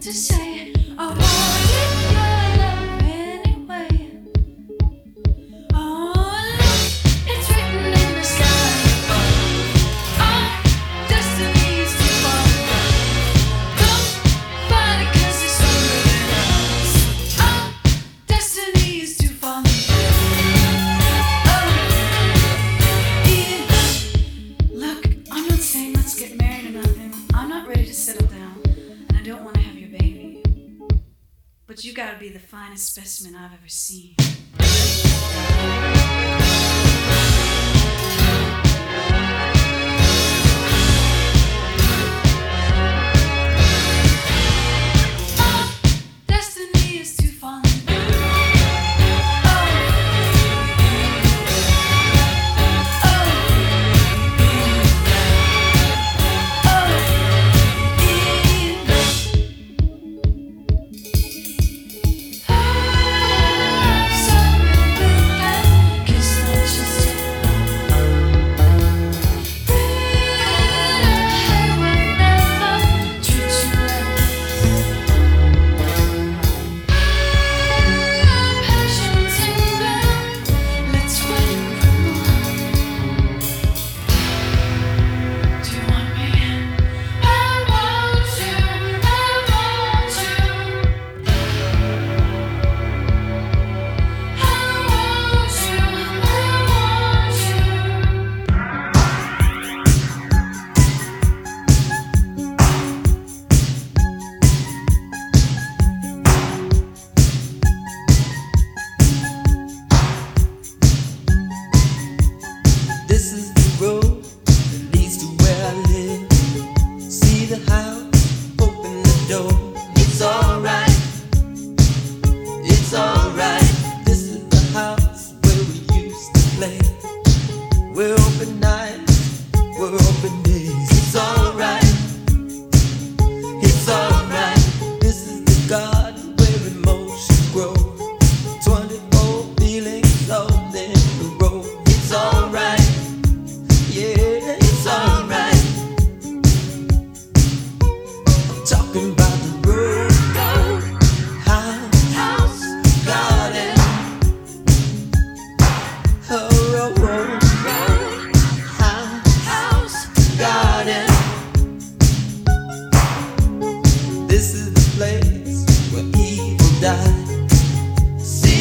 to say be the finest specimen I've ever seen.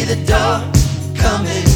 the door, coming.